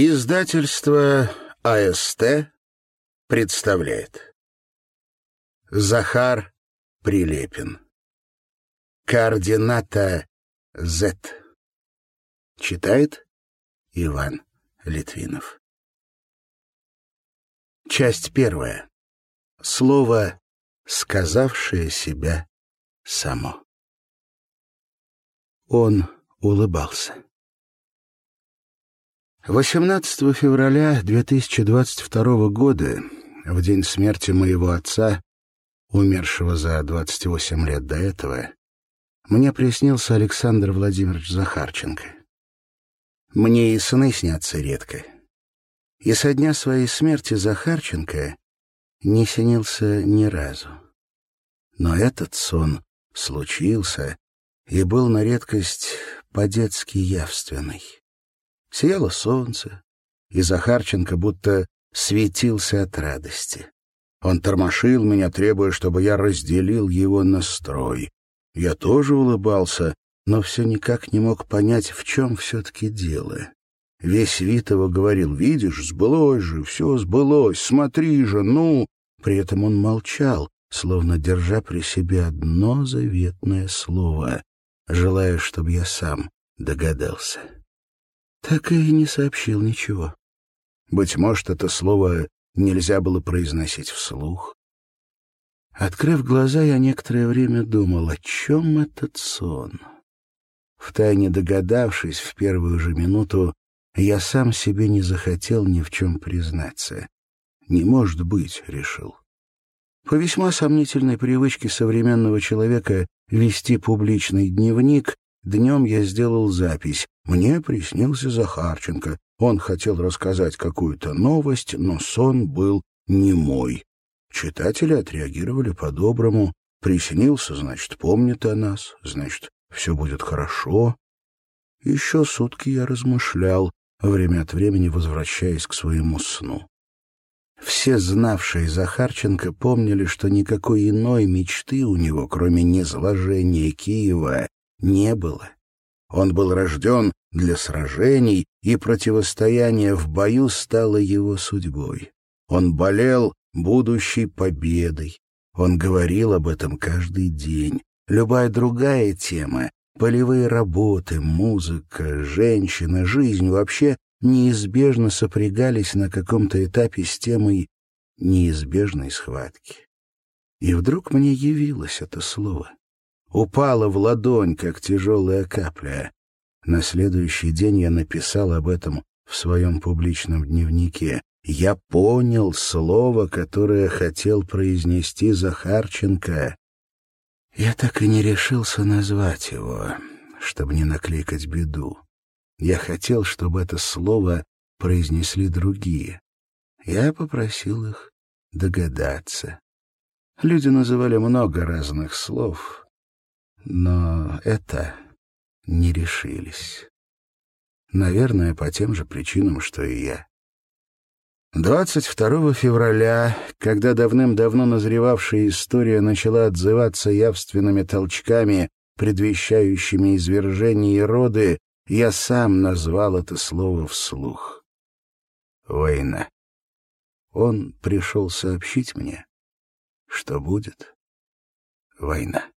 Издательство АСТ представляет Захар Прилепин Координата Z Читает Иван Литвинов Часть первая. Слово, сказавшее себя само. Он улыбался. 18 февраля 2022 года, в день смерти моего отца, умершего за 28 лет до этого, мне приснился Александр Владимирович Захарченко. Мне и сны снятся редко. И со дня своей смерти Захарченко не снился ни разу. Но этот сон случился и был на редкость по-детски явственный. Сияло солнце, и Захарченко будто светился от радости. Он тормошил меня, требуя, чтобы я разделил его настрой. Я тоже улыбался, но все никак не мог понять, в чем все-таки дело. Весь вид его говорил, «Видишь, сбылось же, все сбылось, смотри же, ну!» При этом он молчал, словно держа при себе одно заветное слово, желая, чтобы я сам догадался так и не сообщил ничего. Быть может, это слово нельзя было произносить вслух. Открыв глаза, я некоторое время думал, о чем этот сон. Втайне догадавшись в первую же минуту, я сам себе не захотел ни в чем признаться. «Не может быть», — решил. По весьма сомнительной привычке современного человека вести публичный дневник, Днем я сделал запись. Мне приснился Захарченко. Он хотел рассказать какую-то новость, но сон был не мой. Читатели отреагировали по-доброму. Приснился, значит, помнит о нас, значит, все будет хорошо. Еще сутки я размышлял, время от времени возвращаясь к своему сну. Все знавшие Захарченко помнили, что никакой иной мечты у него, кроме незложения Киева, не было. Он был рожден для сражений, и противостояние в бою стало его судьбой. Он болел будущей победой. Он говорил об этом каждый день. Любая другая тема — полевые работы, музыка, женщина, жизнь вообще неизбежно сопрягались на каком-то этапе с темой неизбежной схватки. И вдруг мне явилось это слово упала в ладонь, как тяжелая капля. На следующий день я написал об этом в своем публичном дневнике. Я понял слово, которое хотел произнести Захарченко. Я так и не решился назвать его, чтобы не накликать беду. Я хотел, чтобы это слово произнесли другие. Я попросил их догадаться. Люди называли много разных слов, но это не решились. Наверное, по тем же причинам, что и я. 22 февраля, когда давным-давно назревавшая история начала отзываться явственными толчками, предвещающими извержение и роды, я сам назвал это слово вслух. Война. Он пришел сообщить мне, что будет война.